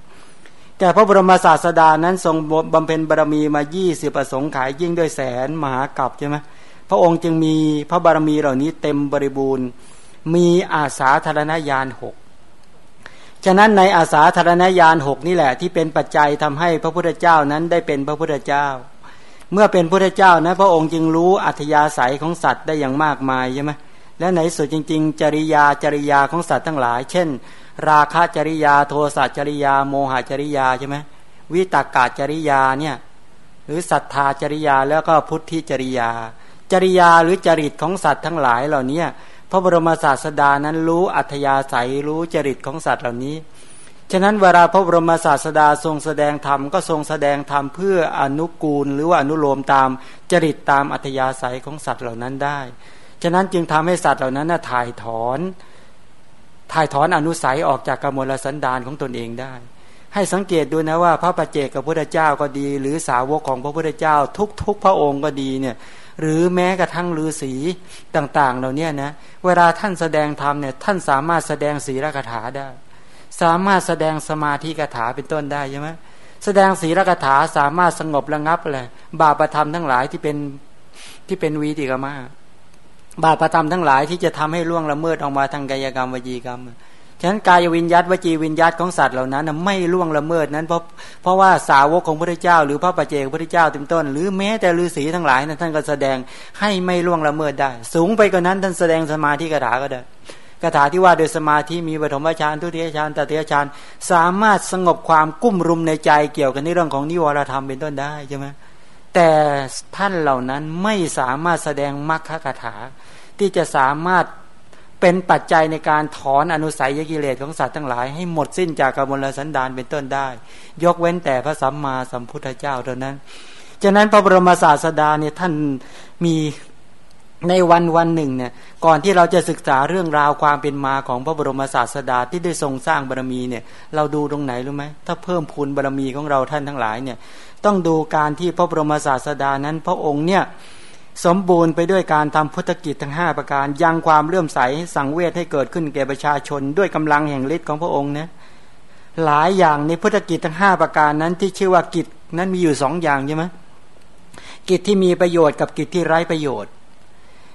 แต่พระบรมศาสดานั้นทรงบำเพ็ญบารมีมายี่สิบประสงค์ขายยิ่งด้วยแสนมหากรัปใช่ไหมพระองค์จึงมีพระบารมีเหล่านี้เต็มบริบูรณ์ มีอาสาธารณญาณหกฉะนั้นในอาสาธารณญาณหกนี่แหละ ที่เป็นปัจจัยทำให้พระพุทธเจ้านั้นได้เป็นพระพุทธเจ้า เมื่อเป็นพุทธเจ้านะพระองค์จึงรู้อัธยาศัยของสัตว์ได้อย่างมากมายใช่ไหม และในสุดจริง ๆ จริยาจริยาของสัตว์ทั้งหลาย เช่น ราคะจริยาโทสะจริยา โมหจริยาใช่ไหมวิตากาจริยาเนี่ยหรือศรัทธาจริยาแล้วก็พุทธิจริยา จริยาหรือจริตของสัตว์ทั้งหลายเหล่านี้พระบรมศาสดานั้นรู้อัธยาศัยรู้จริตของสัตว์เหล่านี้ ฉะนั้นเวลาพระบรมศาสดาทรงแสดงธรรมก็ทรงแสดงธรรมเพื่ออนุกูล หรือว่าอนุโลมตามจริตตามอัธยาศัยของสัตว์เหล่านั้นได้ ฉะนั้นจึงทำให้สัตว์เหล่านั้นถ่ายถอน ถ่ายถอนอนุสัยออกจากกมลสันดานของตนเองได้ ให้สังเกตดูนะว่า พระปัจเจกกับพระพุทธเจ้าก็ดี หรือสาวกของพระพุทธเจ้า ทุก ๆ พระองค์ก็ดีเนี่ยหรือแม้กระทั่งฤาษีต่างๆ เหล่านี้นะเวลาท่านแสดงธรรมเนี่ยท่านสามารถแสดงศีลกถาได้ สามารถแสดงสมาธิกถาเป็นต้นได้ใช่ไหมแสดงศีลกถาสามารถสงบระงับอะไรบาปธรรมทั้งหลายที่เป็นที่เป็นวีติกรรม บาปประธรรมทั้งหลายที่จะทำให้ล่วงละเมิดออกมาทางกายกรรมวจีกรรมฉะนั้นกายวิญญาตวจีวิญญาตของสัตว์เหล่านั้นไม่ล่วงละเมิดนั้นเพราะเพราะว่าสาวกของพระเจ้า หรือพระปัจเจกพระเจ้าเต็มต้น หรือแม้แต่ฤาษีทั้งหลายนั้นท่านก็แสดงให้ไม่ล่วงละเมิดได้ สูงไปกว่านั้นท่านแสดงสมาธิกถาก็ได้คาถาที่ว่าโดยสมาธิมีปฐมฌานทุติยฌานตติยฌานสามารถสงบความกุ้มรุมในใจเกี่ยวกับในเรื่องของนิวรธรรมเป็นต้นได้ใช่ไหม แต่ท่านเหล่านั้นไม่สามารถแสดงมรรคคาถา ที่จะสามารถเป็นปัจจัยในการถอนอนุสัยยกิเลสของสัตว์ทั้งหลายให้หมดสิ้นจากกมลสันดานเป็นต้นได้ ยกเว้นแต่พระสัมมาสัมพุทธเจ้าเท่านั้น ฉะนั้นพระบรมศาสดาเนี่ยท่านมี ในวันวันหนึ่งเนี่ยก่อนที่เราจะศึกษาเรื่องราวความเป็นมาของพระบรมศาสดาที่ได้ทรงสร้างบารมีเนี่ยเราดูตรงไหนรู้ไหมถ้าเพิ่มพูนบารมีของเราท่านทั้งหลายเนี่ยต้องดูการที่พระบรมศาสดานั้น พระองค์เนี่ยสมบูรณ์ไปด้วยการทำพุทธกิจทั้ง 5 ประการยังความเลื่อมใสสังเวชให้เกิดขึ้นแก่ประชาชน ด้วยกำลังแห่งฤทธิ์ของพระองค์นะหลายอย่างในพุทธกิจทั้ง 5 ประการนั้นที่ชื่อว่ากิจนั้นมีอยู่สองอย่างใช่ไหมกิจที่มีประโยชน์กับกิจที่ไร้ประโยชน์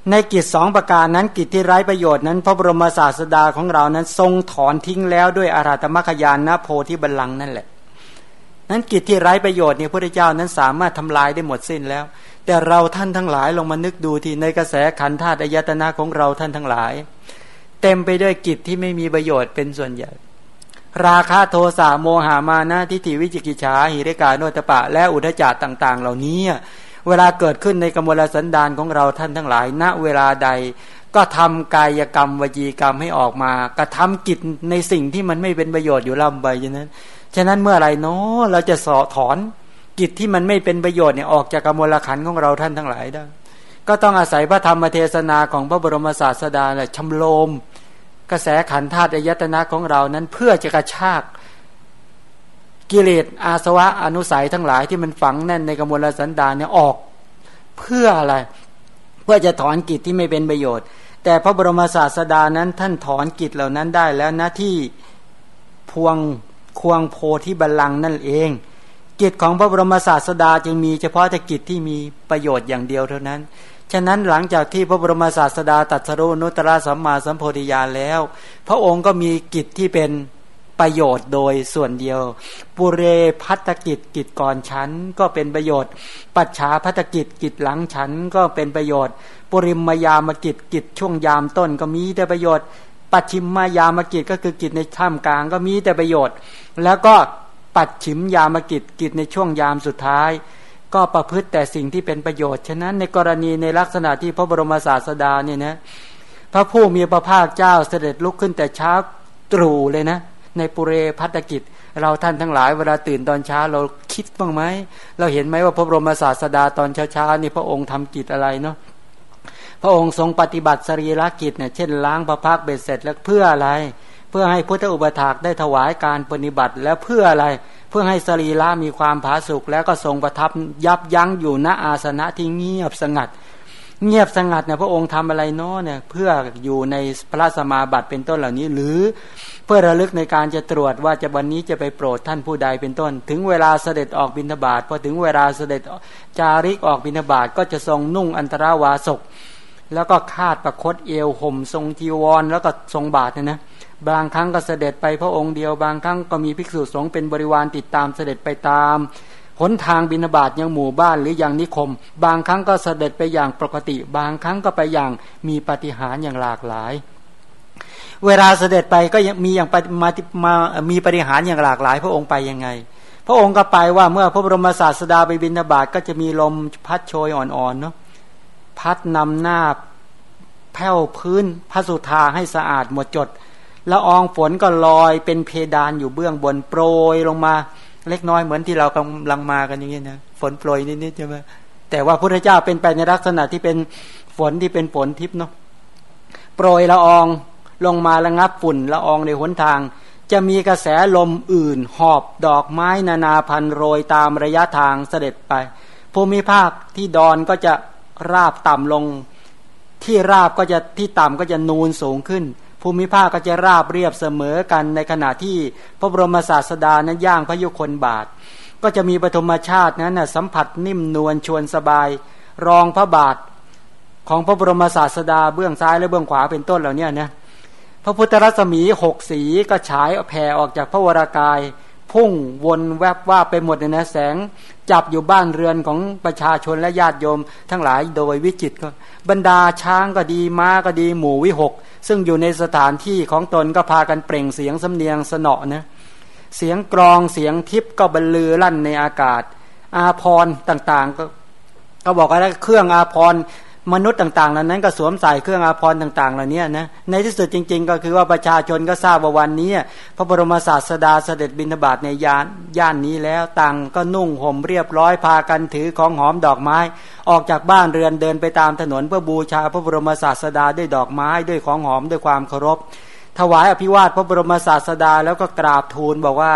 ในกิจสองประการนั้นกิจที่ไร้ประโยชน์นั้น พระบรมศาสดาของเรานั้น ทรงถอนทิ้งแล้วด้วยอาราธมรรคยานนะโพธิบัลลังก์นั่นแหละ นั้นกิจที่ไร้ประโยชน์เนี่ยพระเจ้านั้นสามารถทำลายได้หมดสิ้นแล้ว แต่เราท่านทั้งหลายลองมานึกดูที่ในกระแสขันธาตุอายตนะของเราท่านทั้งหลาย เต็มไปด้วยกิจที่ไม่มีประโยชน์เป็นส่วนใหญ่ ราคะโทสะโมหามานะทิฏฐิวิจิกิจฉาหิริกาโนตปะ และอุทจารต่าง ๆ เหล่านี้ เวลาเกิดขึ้นในกมลสันดานของเราท่านทั้งหลาย ณเวลาใด ก็ทำกายกรรมวจีกรรมให้ออกมากระทำกิจในสิ่งที่มันไม่เป็นประโยชน์อยู่ล่ำไปฉะนั้นฉะนั้นเมื่อไรเนาะเราจะสอถอนกิจที่มันไม่เป็นประโยชน์เนี่ยออกจากกมลขันของเราท่านทั้งหลายได้ ก็ต้องอาศัยพระธรรมเทศนาของพระบรมศาสดาแหละชำโลม กระแสขันธาตุยตนะของเรานั้นเพื่อจะกระชาก กิเลสอาสวะอนุสัยทั้งหลายที่มันฝังแน่นในกมลสันดานเนี่ยออกเพื่ออะไร เพื่อจะถอนกิจที่ไม่เป็นประโยชน์ แต่พระบรมศาสดานั้นท่านถอนกิจเหล่านั้นได้แล้วนะที่พวงควงโพธิบัลลังก์นั่นเอง กิจของพระบรมศาสดาจึงมีเฉพาะแต่กิจที่มีประโยชน์อย่างเดียวเท่านั้นฉะนั้นหลังจากที่พระบรมศาสดาตัดสรุนุตระสัมมาสัมโพธิญาณแล้ว พระองค์ก็มีกิจที่เป็น ประโยชน์โดยส่วนเดียว ปุเรพัตกิจกิจก่อนฉันก็เป็นประโยชน์ ปัจฉาพัตกิจกิจหลังฉันก็เป็นประโยชน์ ปุริมยามกิจกิจช่วงยามต้นก็มีแต่ประโยชน์ ปัจฉิมมายามกิจก็คือกิจในท่ามกลางก็มีแต่ประโยชน์ แล้วก็ปัดฉิมยามกิจกิจในช่วงยามสุดท้าย ก็ประพฤติแต่สิ่งที่เป็นประโยชน์ ฉะนั้นในกรณีในลักษณะที่พระบรมศาสดาเนี่ยนะพระผู้มีพระภาคเจ้าเสด็จลุกขึ้นแต่เช้าตรู่เลยนะ ในปุเรพัฒกิจ เราท่านทั้งหลายเวลาตื่นตอนเช้าเราคิดบ้างไหมเราเห็นไหมว่าพระบรมศาสดาตอนเช้าๆนี่พระองค์ทำกิจอะไรเนาะพระองค์ทรงปฏิบัติสรีระกิจเนี่ยเช่นล้างพระพักเบ็ดเสร็จแล้วเพื่ออะไร เพื่อให้พุทธอุปถากได้ถวายการปฏิบัติแล้วเพื่ออะไร เพื่อให้สรีระมีความผาสุกแล้วก็ทรงประทับยับยั้งอยู่ณอาสนะที่เงียบสงัด เงียบสงัดเนี่ยพระองค์ทำอะไรเนาะเนี่ยเพื่ออยู่ในพระสมาบัติเป็นต้นเหล่านี้ หรือเพื่อระลึกในการจะตรวจว่าจะวันนี้จะไปโปรดท่านผู้ใดเป็นต้น ถึงเวลาเสด็จออกบิณฑบาตพอถึงเวลาเสด็จจาริกออกบิณฑบาตก็จะทรงนุ่งอันตราวาสกแล้วก็คาดประคตเอวห่มทรงจีวร แล้วก็ทรงบาทเนี่ยนะบางครั้งก็เสด็จไปพระองค์เดียว บางครั้งก็มีภิกษุสงฆ์เป็นบริวารติดตามเสด็จไปตาม หนทางบินาบาตยังหมู่บ้านหรืออย่างนิคม บางครั้งก็เสด็จไปอย่างปกติ บางครั้งก็ไปอย่างมีปฏิหารอย่างหลากหลาย เวลาเสด็จไปก็ยังมีอย่างมามามีปฏิหารอย่างหลากหลาย พระองค์ไปยังไง พระองค์ก็ไปว่าเมื่อพระบรมศาสดาไปบินาบาตก็จะมีลมพัดโชยอ่อนๆเนาะพัดนำหน้าแผ่วพื้นพระสุธาให้สะอาดหมดจดละอองฝนก็ลอยเป็นเพดานอยู่เบื้องบนโปรยลงมา เล็กน้อยเหมือนที่เรากำลังมากันอย่างนี้นะฝนโปรยนิดๆใช่ไหมแต่ว่าพระเจ้าเป็นไปในลักษณะที่เป็นฝนที่เป็นฝนทิพย์เนาะโปรยละอองลงมาระงับฝุ่นละอองในหนทาง จะมีกระแสลมอื่น หอบดอกไม้นานาพันโรยตามระยะทางเสด็จไป ภูมิภาคที่ดอนก็จะราบต่ำลง ที่ราบก็จะที่ต่ำก็จะนูนสูงขึ้น ภูมิภาคก็จะราบเรียบเสมอกันในขณะที่พระบรมศาสดานั้นย่างพระยุคลบาท ก็จะมีปฐมชาตินั้นนะสัมผัสนิ่มนวลชวนสบาย รองพระบาทของพระบรมศาสดาเบื้องซ้ายและเบื้องขวาเป็นต้นเหล่านี้นะพระพุทธรัศมีหกสีก็ฉายแผ่ออกจากพระวรากาย พุ่งวนแวบว่าไปหมดในนะแสง จับอยู่บ้านเรือนของประชาชนและญาติโยม ทั้งหลายโดยวิจิตก็บรรดาช้างก็ดีม้าก็ดีหมู่วิหก ซึ่งอยู่ในสถานที่ของตนก็พากันเปล่งเสียงสำเนียงสนอนะเสียงกรองเสียงทิพก็บรรลือลั่นในอากาศ อาพรต่างๆ ก็ก็บอกว่าเครื่องอาพร มนุษย์ต่างๆเหล่านั้นก็สวมใส่เครื่องอาภรณ์ต่าง ๆ เหล่านี้นะในที่สุดจริง ๆ ก็คือว่าประชาชนก็ทราบว่าวันนี้ พระบรมศาสดาเสด็จบิณฑบาตในยานย่านนี้แล้วต่างก็นุ่งห่มเรียบร้อยพากันถือของหอมดอกไม้ ออกจากบ้านเรือนเดินไปตามถนนเพื่อบูชาพระบรมศาสดาด้วยดอกไม้ด้วยของหอมด้วยความเคารพ ถวายอภิวาทพระบรมศาสดาแล้วก็กราบทูลบอกว่า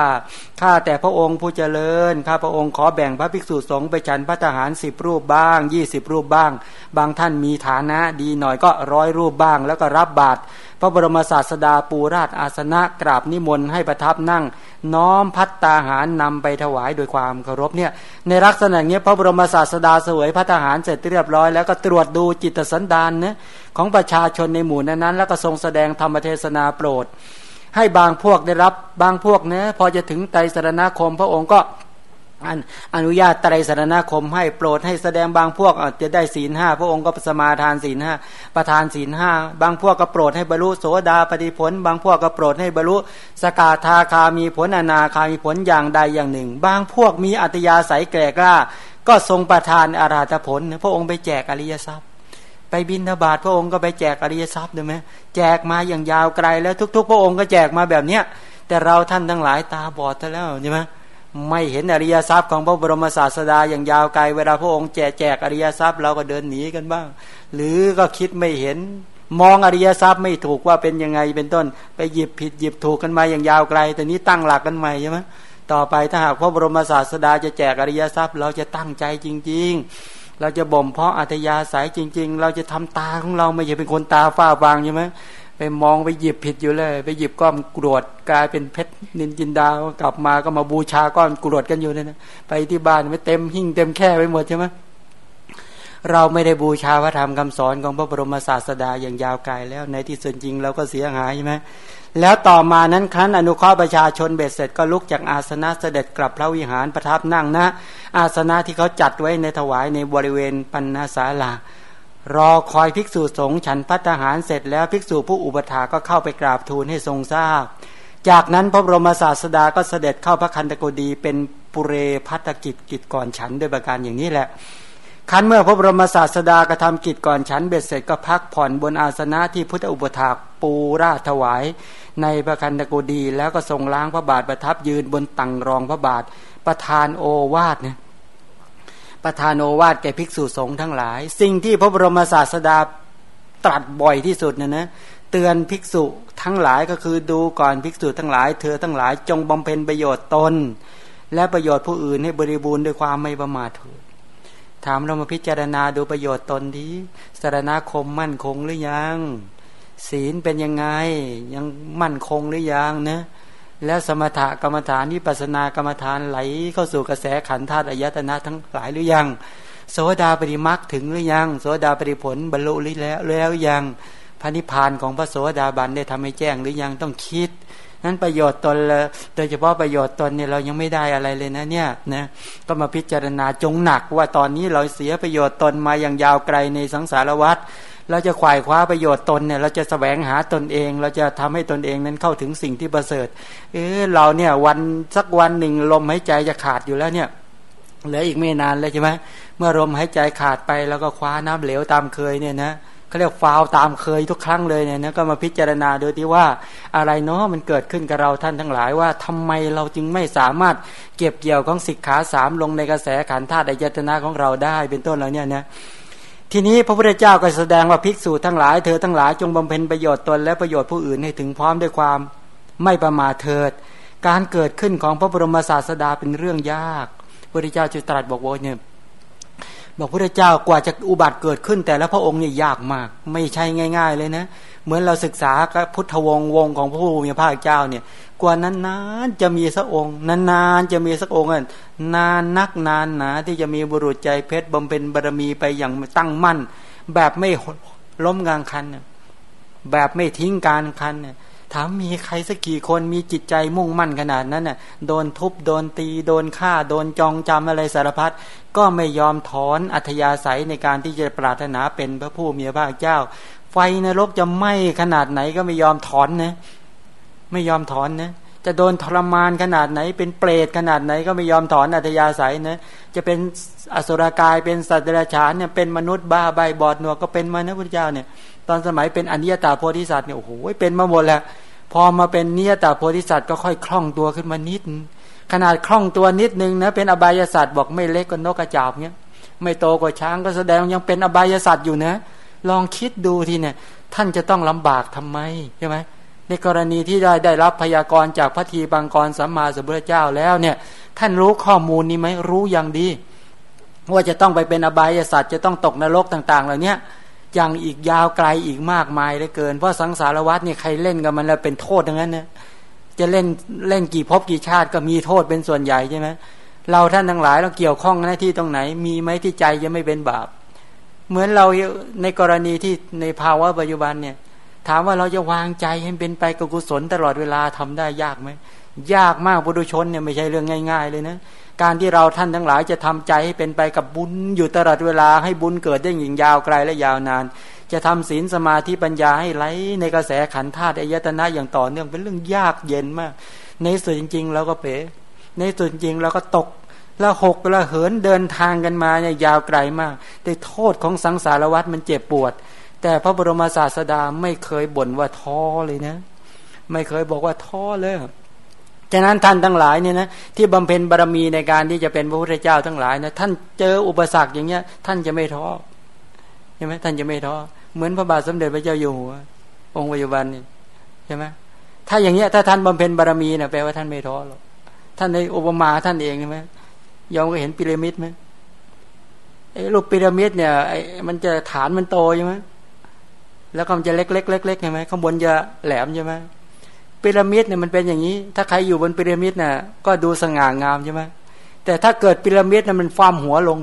ข้าแต่พระองค์ผู้เจริญข้าพระองค์ขอแบ่งพระภิกษุสงฆ์ไปฉันพระทหารสิบรูปบ้างยี่สิบรูปบ้าง บางท่านมีฐานะดีหน่อยก็ร้อยรูปบ้าง แล้วก็รับบาตร ระบรมศาสดาปูราชอาสนะกราบนิมนต์ให้ประทับนั่ง น้อมพัตตาหารนำไปถวายโดยความเคารพเนี่ยในลักษณะเนี้ยพระบรมศาสดาสวยพัตาหารเสร็จเรียบร้อยแล้วก็ตรวจดูจิตสันดานนะของประชาชนในหมู่นั้นแล้วก็ทรงแสดงธรรมเทศนาโปรด ให้บางพวกได้รับบางพวกเนะพอจะถึงไตรสรณคมพระองค์ก็ อนุญาตไตรสรณคมให้โปรดให้แสดงบางพวกจะได้ศีลห้าพระองค์ก็สมาทานศีลห้าประทานศีลห้าบางพวกก็โปรดให้บรรลุโสดาปฏิผล บางพวกก็โปรดให้บรรลุสกาธาคามีผลอนาคามีผลอย่างใดอย่างหนึ่ง บางพวกมีอัตยาศัยแก่กล้า ก็ทรงประทานอาราธผล พระองค์ไปแจกอริยทรัพย์ ไปบินทบาทพระองค์ก็ไปแจกอริยทรัพย์ด้ไหมแจกมาอย่างยาวไกลแล้วทุก ๆ พระองค์ก็แจกมาแบบเนี้ยแต่เราท่านทั้งหลายตาบอดแล้วใช่ไหม ไม่เห็นอริยทรัพย์ของพระบรมศาสดาอย่างยาวไกลเวลาพระองค์แจกแจกอริยทรัพย์เราก็เดินหนีกันบ้าง หรือก็คิดไม่เห็นมองอริยทรัพย์ไม่ถูกว่าเป็นยังไงเป็นต้น ไปหยิบผิดหยิบถูกกันมาอย่างยาวไกล แต่นี้ตั้งหลักกันใหม่ใช่ไหมต่อไปถ้าหากพระบรมศาสดาจะแจกอริยทรัพย์ เราจะตั้งใจจริง ๆ เราจะบ่มเพาะอัตยาสายจริง ๆ เราจะทำตาของเราไม่ใช่เป็นคนตาฝ้าฟางใช่ไหม มองไปหยิบผิดอยู่เลย ไปหยิบก้อนกรวดกลายเป็นเพชรนินจินดาวกลับมาก็มาบูชาก้อนกรวดกันอยู่เนี่ยนะไปที่บ้านไม่เต็มหิ่งเต็มแค่ไปหมดใช่ไหมเราไม่ได้บูชาพระธรรมคำสอนของพระบรมศาสดาอย่างยาวไกลแล้ว ในที่สุดจริงเราก็เสียหายใช่ไหมแล้วต่อมานั้นครั้นอนุเคราะห์ประชาชนเบ็ดเสร็จก็ลุกจากอาสนะเสด็จกลับพระวิหารประทับนั่งนะอาสนะที่เขาจัดไว้ในถวายในบริเวณปันนาสาลา รอคอยภิกษุสงฆ์ฉันพัฒหารเสร็จแล้วภิกษุผู้อุปถาก็เข้าไปกราบทูลให้ทรงทราบ จากนั้นพระบรมศาสดาก็เสด็จเข้าพระคันตะโกดี เป็นปุเรพัตกิจกิจก่อนฉันด้วยประการอย่างนี้แหละคันเมื่อพระบรมศาสดากระทำกิจก่อนฉันเบ็ดเสร็จก็พักผ่อนบนอาสนะที่พุทธอุปถาปูราถวาย ในพระคันตะโกดี แล้วก็ทรงล้างพระบาทประทับยืนบนตังรองพระบาทประธานโอวาทเนี่ย ประธานโอวาทแก่ภิกษุสงฆ์ทั้งหลาย สิ่งที่พระบรมศาสดาตรัสบ่อยที่สุดนะนะเตือนภิกษุทั้งหลายก็คือดูก่อนภิกษุทั้งหลาย เธอทั้งหลายจงบำเพ็ญประโยชน์ตน และประโยชน์ผู้อื่นให้บริบูรณ์ด้วยความไม่ประมาทเถิดถามเรามาพิจารณาดูประโยชน์ตนดีสารณคมมั่นคงหรือยัง ศีลเป็นยังไงยังมั่นคงหรือยังนะ แล้วสมถะกรรมฐานวิปัสนากรรมฐานไหลเข้าสู่กระแสขันธาตุอายตนะทั้งหลายหรือยัง โสดาปริมักถึงหรือยัง โสดาปริผลบรรลุหรือแล้วแล้วยังพระนิพพานของพระโสดาบันได้ทำให้แจ้งหรือยังต้องคิด นั้นประโยชน์ตนเลยโดยเฉพาะประโยชน์ตนเนี่ยเรายังไม่ได้อะไรเลยนะเนี่ยนะก็มาพิจารณาจงหนักว่าตอนนี้เราเสียประโยชน์ตนมาอย่างยาวไกลในสังสารวัฏ เราจะขวายคว้าประโยชน์ตนเนี่ยเราจะแสวงหาตนเอง เราจะทำให้ตนเองนั้นเข้าถึงสิ่งที่ประเสริฐ เออเราเนี่ยวันสักวันหนึ่งลมหายใจจะขาดอยู่แล้วเนี่ยเหลืออีกไม่นานเลยใช่ไหมเมื่อลมหายใจขาดไปแล้วก็คว้าน้ำเหลวตามเคยเนี่ยนะเขาเรียกฟาวตามเคยทุกครั้งเลยเนี่ยนะก็มาพิจารณาโดยที่ว่าอะไรเนาะมันเกิดขึ้นกับเราท่านทั้งหลายว่าทำไมเราจึงไม่สามารถเก็บเกี่ยวของสิกขาสามลงในกระแสขันธาตุอายตนะของเราได้ เป็นต้นแล้วเนี่ยนะ ทีนี้พระพุทธเจ้าก็แสดงว่าภิกษุทั้งหลายเธอทั้งหลายจงบำเพ็ญประโยชน์ตนและประโยชน์ผู้อื่นให้ถึงพร้อมด้วยความไม่ประมาทเถิด การเกิดขึ้นของพระบรมศาสดาเป็นเรื่องยากพระพุทธเจ้าจึงตรัสบอกว่าเนี่ย บอกพระเจ้ากว่าจะอุบัติเกิดขึ้น แต่และพระองค์เนี่ยยากมาก ไม่ใช่ง่าย ๆ เลยนะ เหมือนเราศึกษาพุทธวงศ์วงของพระผู้มีพระเจ้าเนี่ย กว่านั้นนานจะมีสักองค์นานๆจะมีสักองค์นานนักนานหนาที่จะมีบุรุษใจเพชรบำเพ็ญบารมีไปอย่างตั้งมั่น แบบไม่ล้มกลางคันแบบไม่ทิ้งการคันเนี่ย ถามมีใครสักกี่คนมีจิตใจมุ่งมั่นขนาดนั้นน่ะโดนทุบโดนตี โดนฆ่า โดนจองจำอะไรสารพัดก็ไม่ยอมถอนอัธยาศัยในการที่จะปรารถนาเป็นพระผู้มีพระเจ้า ไฟนรกจะไหม้ขนาดไหนก็ไม่ยอมถอนนะไม่ยอมถอนนะจะโดนทรมานขนาดไหน เป็นเปรตขนาดไหนก็ไม่ยอมถอนอัธยาศัยนะจะเป็นอสุรกายเป็นสัตว์เดรัจฉานเนี่ยเป็นมนุษย์บ้าใบบอดหนวกก็เป็นมานะพระเจ้าเนี่ยตอนสมัยเป็นอนิยตาโพธิสัตว์เนี่ยโอ้โหเป็นมาหมดแล้ว พอมาเป็นเนียตาโพธิสัตว์ก็ค่อยคล่องตัวขึ้นมานิด ขนาดคล่องตัวนิดนึงนะเป็นอบายศาสตร์บอกไม่เล็กกว่านกกระจาบเนี้ยไม่โตกว่าช้างก็แสดงยังเป็นอบายศาสตร์อยู่นะ ลองคิดดูทีเนี่ย ท่านจะต้องลำบากทำไมใช่ไหมในกรณีที่ได้ได้รับพยากรณ์จากพระทีบางกรสัมมาสัมพุทธเจ้าแล้วเนี่ย ท่านรู้ข้อมูลนี้ไหมรู้อย่างดี ว่าจะต้องไปเป็นอบายศาสตร์จะต้องตกนรกต่าง ๆ เหล่านี้ย งอีกยาวไกลอีกมากมายเลยเกิน เพราะสังสารวัฏเนี่ยใครเล่นกับมันแล้วเป็นโทษอย่างนั้นนะจะเล่นเล่นกี่ภพกี่ชาติก็มีโทษเป็นส่วนใหญ่ใช่ไหมเราท่านทั้งหลายเราเกี่ยวข้องหน้าที่ตรงไหน มีไหมที่ใจจะไม่เป็นบาป เหมือนเราในกรณีที่ในภาวะปัจจุบันเนี่ย ถามว่าเราจะวางใจให้เป็นไปกับกุศลตลอดเวลาทำได้ยากไหมยากมากบุรุชนเนี่ยไม่ใช่เรื่องง่าย ๆ เลยนะ การที่เราท่านทั้งหลายจะทำใจให้เป็นไปกับบุญอยู่ตลอดเวลาให้บุญเกิดได้อย่งยาวไกลและยาวนาน จะทำศีลสมาธิปัญญาให้ไหลในกระแสขันธาตุอายตนะอย่างต่อเนื่องเป็นเรื่องยากเย็นมาก ในส่วนจริงๆเราก็เป๋ในส่วนจริงเราก็ตกแล้วหกแล้วเหินเดินทางกันมาเนี่ยยาวไกลมากแต่โทษของสังสารวัฏมันเจ็บปวด แต่พระบรมศาสดาไม่เคยบ่นว่าท้อเลยนะ ไม่เคยบอกว่าท้อเลย ฉะนั้นท่านทั้งหลายเนี่ยนะที่บำเพ็ญบารมีในการที่จะเป็นพระพุทธเจ้าทั้งหลายนะท่านเจออุปสรรคอย่างเงี้ย ท่านจะไม่ท้อใช่ไหมท่านจะไม่ท้อเหมือนพระบาทสมเด็จพระเจ้าอยู่หัวองค์ปัจจุบันนี่ใช่ไหมถ้าอย่างเงี้ยถ้าท่านบำเพ็ญบารมีเนี่ยแปลว่าท่านไม่ท้อหรอกท่านในอุปมาท่านเองใช่ไหมยอมก็เห็นพีระมิดไหมไอ้รูปพีระมิดเนี่ยไอ้มันจะฐานมันโตใช่ไหมแล้วก็มันจะเล็กเล็กเล็กใช่ไหมข้างบนจะแหลมใช่ไหม พีระมิดเนี่ยมันเป็นอย่างนี้ ถ้าใครอยู่บนพีระมิดน่ะ ก็ดูสง่างามใช่ไหมแต่ถ้าเกิดพีระมิดน่ะมันฟ้ามหัวลง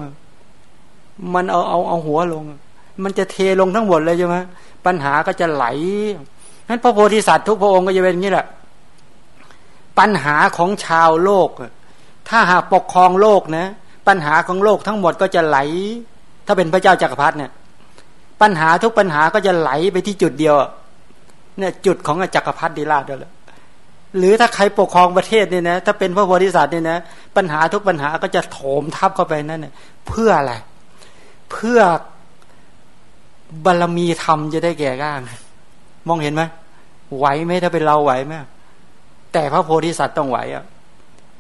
มันเอาเอาเอาหัวลง มันจะเทลงทั้งหมดเลยใช่ไหมปัญหาก็จะไหลนั้นพระโพธิสัตว์ทุกพระองค์ก็จะเป็นอย่างนี้แหละ ปัญหาของชาวโลก ถ้าหากปกครองโลกนะปัญหาของโลกทั้งหมดก็จะไหล ถ้าเป็นพระเจ้าจากักรพรรดิเนี่ย ปัญหาทุกปัญหาก็จะไหลไปที่จุดเดียว เนี่ยจุดของจักรพรรดิราชแล้วหรือถ้าใครปกครองประเทศเนี่ยนะถ้าเป็นพระโพธิสัตว์เนี่ยนะปัญหาทุกปัญหาก็จะโถมทับเข้าไปนั่นเนี่ยเพื่ออะไร เพื่อบารมีธรรมจะได้แก่ก้าง มองเห็นไหมไหวไหมถ้าเป็นเราไหวไหมแต่พระโพธิสัตว์ต้องไหวอะ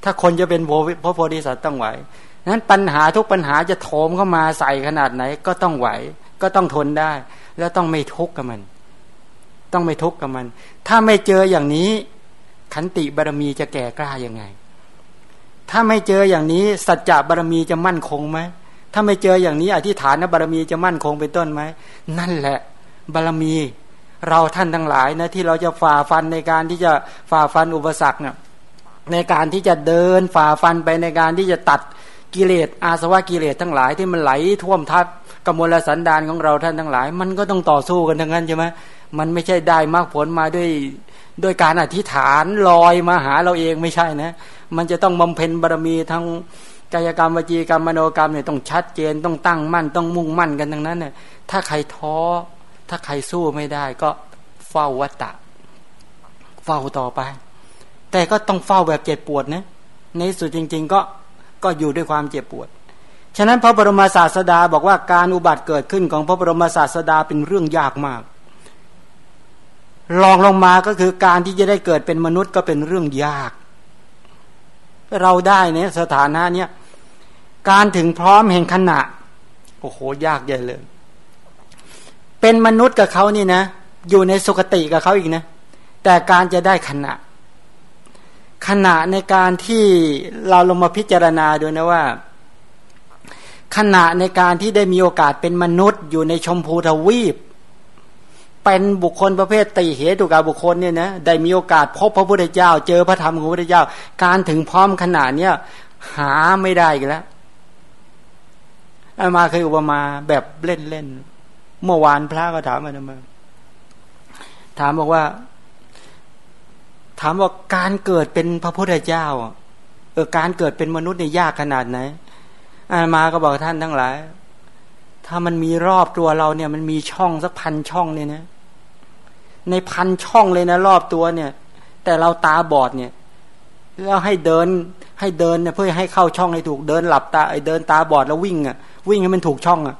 ถ้าคนจะเป็นพระโพธิสัตว์ต้องไหวนั้นปัญหาทุกปัญหาจะโถมเข้ามาใส่ขนาดไหน ก็ต้องไหว ก็ต้องทนได้ แล้วต้องไม่ทุกข์กับมัน ต้องไม่ทุกข์กับมัน ถ้าไม่เจออย่างนี้ ขันติบารมีจะแก่กล้ายังไง ถ้าไม่เจออย่างนี้ สัจจะบารมีจะมั่นคงไหมถ้าไม่เจออย่างนี้ อธิษฐานบารมีจะมั่นคงเป็นต้นไหมนั่นแหละ บารมี เราท่านทั้งหลายนะที่เราจะฝ่าฟันในการที่จะฝ่าฟันอุปสรรคเนี่ยในการที่จะเดินฝ่าฟันไปในการที่จะตัดกิเลสอาสวะกิเลสทั้งหลายที่มันไหลท่วมทับกมลสันดานของเราท่านทั้งหลาย มันก็ต้องต่อสู้กันทั้งนั้นใช่ไหม มันไม่ใช่ได้มากผลมาด้วยด้วยการอธิษฐานลอยมาหาเราเองไม่ใช่นะ มันจะต้องบำเพ็ญบารมีทั้งกายกรรมวจีกรรมมโนกรรมเนี่ยต้องชัดเจนต้องตั้งมั่นต้องมุ่งมั่นกันทั้งนั้นเนี่ยถ้าใครท้อ ถ้าใครสู้ไม่ได้ก็เฝ้าวัตตะ เฝ้าต่อไป แต่ก็ต้องเฝ้าแบบเจ็บปวดนะในสุดจริง ๆ ก็ก็อยู่ด้วยความเจ็บปวด ฉะนั้นพระบรมศาสดาบอกว่าการอุบัติเกิดขึ้นของพระบรมศาสดาเป็นเรื่องยากมาก ลองลงมาก็คือการที่จะได้เกิดเป็นมนุษย์ก็เป็นเรื่องยาก เราได้เนี่ยสถานะเนี้ยการถึงพร้อมแห่งขณะโอ้โหยากใหญ่เลย เป็นมนุษย์กับเขานี่นะ อยู่ในสุคติกับเขาอีกนะ แต่การจะได้ขณะ ขณะในการที่เราลงมาพิจารณาดูนะว่า ขณะในการที่ได้มีโอกาสเป็นมนุษย์อยู่ในชมพูทวีป เป็นบุคคลประเภทติเหตุกาบุคคลเนี่ยนะได้มีโอกาสพบพระพุทธเจ้า เจอพระธรรมของพระพุทธเจ้า การถึงพร้อมขนาดเนี้ยหาไม่ได้อีกแล้วอามาเคยอุปมาแบบเล่นเล่นเมื่อวานพระก็ถามมาทำไมถามบอกว่า ถามว่าการเกิดเป็นพระพุทธเจ้าเออการเกิดเป็นมนุษย์เนี่ยยากขนาดไหนอามาก็บอกท่านทั้งหลาย ถ้ามันมีรอบตัวเราเนี่ย มันมีช่องสักพันช่องเนี่ยนะ ในพันช่องเลยนะ รอบตัวเนี่ย แต่เราตาบอดเนี่ยแล้วให้เดินให้เดินเนี่ยเพื่อให้เข้าช่องให้ถูกเดินหลับตาไอ้เดินตาบอดแล้ววิ่งอะ วิ่งให้มันถูกช่องอะ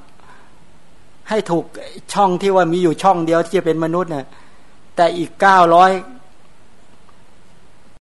ให้ถูกช่องที่ว่ามีอยู่ช่องเดียวที่จะเป็นมนุษย์เนี่ยแต่อีกเก้าร้อย